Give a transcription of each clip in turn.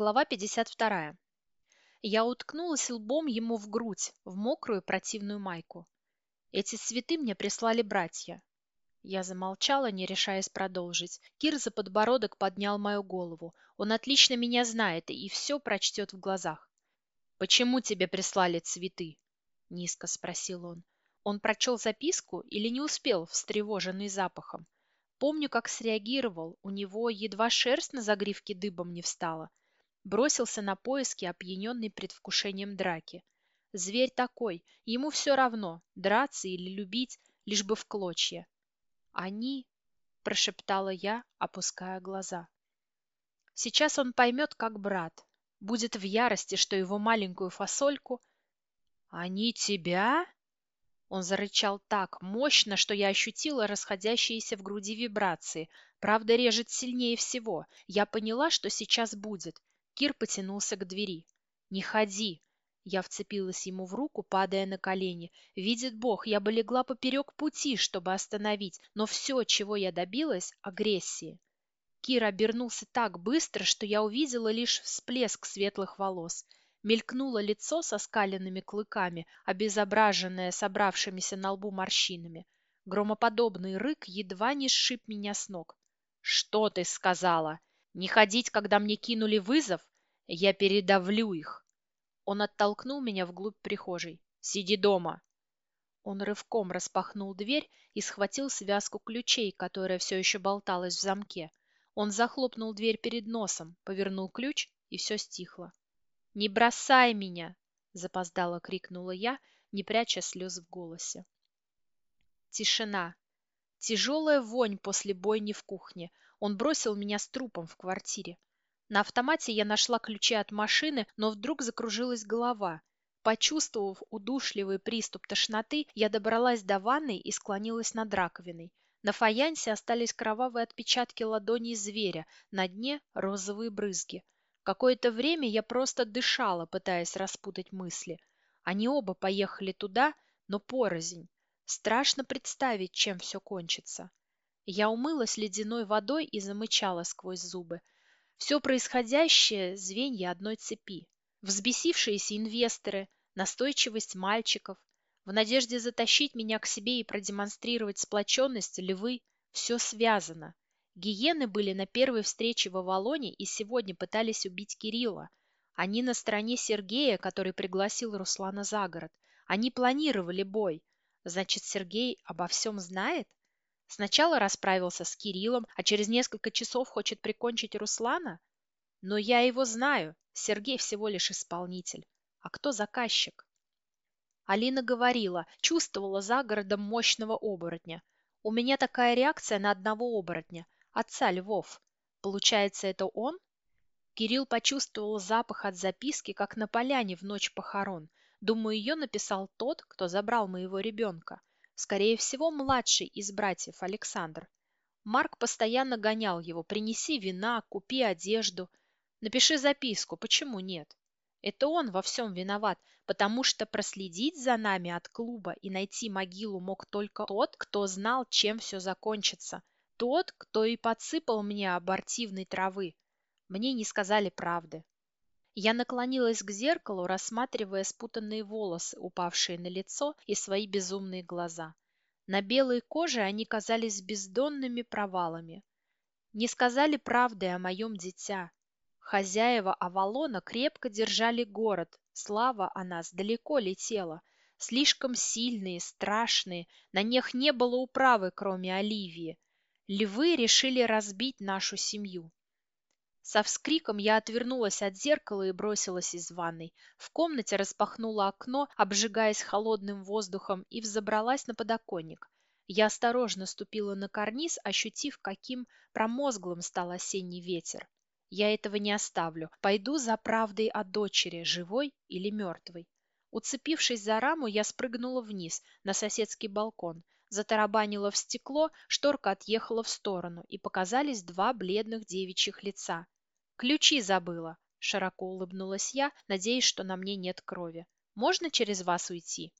Глава 52. Я уткнулась лбом ему в грудь, в мокрую противную майку. Эти цветы мне прислали братья. Я замолчала, не решаясь продолжить. Кир за подбородок поднял мою голову. Он отлично меня знает и все прочтет в глазах. «Почему тебе прислали цветы?» — низко спросил он. Он прочел записку или не успел, встревоженный запахом. Помню, как среагировал. У него едва шерсть на загривке дыбом не встала. Бросился на поиски, опьяненный предвкушением драки. Зверь такой, ему все равно, драться или любить, лишь бы в клочья. «Они...» — прошептала я, опуская глаза. Сейчас он поймет, как брат. Будет в ярости, что его маленькую фасольку... «Они тебя?» Он зарычал так мощно, что я ощутила расходящиеся в груди вибрации. Правда, режет сильнее всего. Я поняла, что сейчас будет. Кир потянулся к двери. «Не ходи!» Я вцепилась ему в руку, падая на колени. Видит Бог, я бы легла поперек пути, чтобы остановить, но все, чего я добилась – агрессии. Кир обернулся так быстро, что я увидела лишь всплеск светлых волос. Мелькнуло лицо со скаленными клыками, обезображенное собравшимися на лбу морщинами. Громоподобный рык едва не сшиб меня с ног. «Что ты сказала? Не ходить, когда мне кинули вызов? Я передавлю их!» Он оттолкнул меня вглубь прихожей. «Сиди дома!» Он рывком распахнул дверь и схватил связку ключей, которая все еще болталась в замке. Он захлопнул дверь перед носом, повернул ключ, и все стихло. «Не бросай меня!» — запоздало крикнула я, не пряча слез в голосе. Тишина. Тяжелая вонь после бойни в кухне. Он бросил меня с трупом в квартире. На автомате я нашла ключи от машины, но вдруг закружилась голова. Почувствовав удушливый приступ тошноты, я добралась до ванной и склонилась над раковиной. На фаянсе остались кровавые отпечатки ладоней зверя, на дне розовые брызги. Какое-то время я просто дышала, пытаясь распутать мысли. Они оба поехали туда, но порознь. Страшно представить, чем все кончится. Я умылась ледяной водой и замычала сквозь зубы. Все происходящее – звенья одной цепи. Взбесившиеся инвесторы, настойчивость мальчиков, в надежде затащить меня к себе и продемонстрировать сплоченность львы – все связано. Гиены были на первой встрече в Авалоне и сегодня пытались убить Кирилла. Они на стороне Сергея, который пригласил Руслана за город. Они планировали бой. Значит, Сергей обо всем знает? Сначала расправился с Кириллом, а через несколько часов хочет прикончить Руслана? Но я его знаю. Сергей всего лишь исполнитель. А кто заказчик? Алина говорила, чувствовала за городом мощного оборотня. У меня такая реакция на одного оборотня – отца Львов. Получается, это он? Кирилл почувствовал запах от записки, как на поляне в ночь похорон. Думаю, ее написал тот, кто забрал моего ребенка. Скорее всего, младший из братьев Александр. Марк постоянно гонял его. Принеси вина, купи одежду. Напиши записку, почему нет? Это он во всем виноват, потому что проследить за нами от клуба и найти могилу мог только тот, кто знал, чем все закончится – тот, кто и подсыпал мне абортивной травы. Мне не сказали правды. Я наклонилась к зеркалу, рассматривая спутанные волосы, упавшие на лицо, и свои безумные глаза. На белой коже они казались бездонными провалами. Не сказали правды о моем дитя. Хозяева Авалона крепко держали город, слава о нас далеко летела. Слишком сильные, страшные, на них не было управы, кроме Оливии. Львы решили разбить нашу семью. Со вскриком я отвернулась от зеркала и бросилась из ванной. В комнате распахнула окно, обжигаясь холодным воздухом, и взобралась на подоконник. Я осторожно ступила на карниз, ощутив, каким промозглым стал осенний ветер. Я этого не оставлю. Пойду за правдой о дочери, живой или мертвой. Уцепившись за раму, я спрыгнула вниз, на соседский балкон затарабанило в стекло, шторка отъехала в сторону, и показались два бледных девичьих лица. «Ключи забыла!» – широко улыбнулась я, надеясь, что на мне нет крови. «Можно через вас уйти?»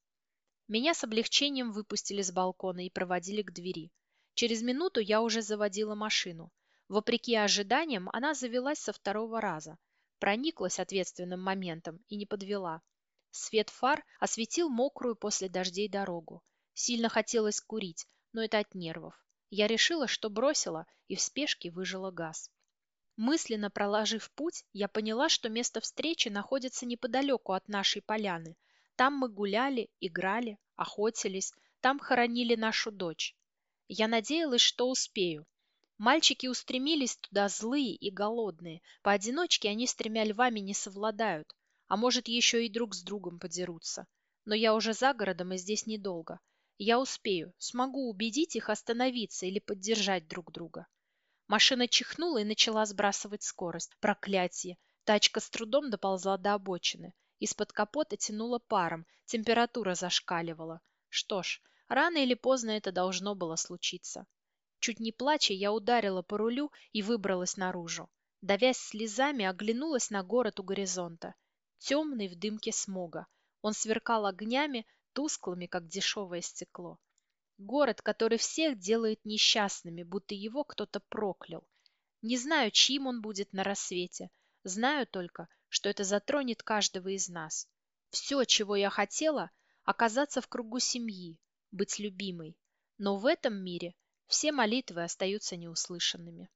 Меня с облегчением выпустили с балкона и проводили к двери. Через минуту я уже заводила машину. Вопреки ожиданиям, она завелась со второго раза. Прониклась ответственным моментом и не подвела. Свет фар осветил мокрую после дождей дорогу. Сильно хотелось курить, но это от нервов. Я решила, что бросила и в спешке выжила газ. Мысленно проложив путь, я поняла, что место встречи находится неподалеку от нашей поляны. Там мы гуляли, играли, охотились, там хоронили нашу дочь. Я надеялась, что успею. Мальчики устремились туда злые и голодные. Поодиночке они с тремя львами не совладают, а может, еще и друг с другом подерутся. Но я уже за городом и здесь недолго. Я успею, смогу убедить их остановиться или поддержать друг друга. Машина чихнула и начала сбрасывать скорость. Проклятие! Тачка с трудом доползла до обочины. Из-под капота тянуло паром, температура зашкаливала. Что ж, рано или поздно это должно было случиться. Чуть не плача, я ударила по рулю и выбралась наружу. Давясь слезами, оглянулась на город у горизонта. Темный в дымке смога. Он сверкал огнями, тусклыми, как дешевое стекло. Город, который всех делает несчастными, будто его кто-то проклял. Не знаю, чьим он будет на рассвете. Знаю только, что это затронет каждого из нас. Все, чего я хотела, оказаться в кругу семьи, быть любимой. Но в этом мире все молитвы остаются неуслышанными.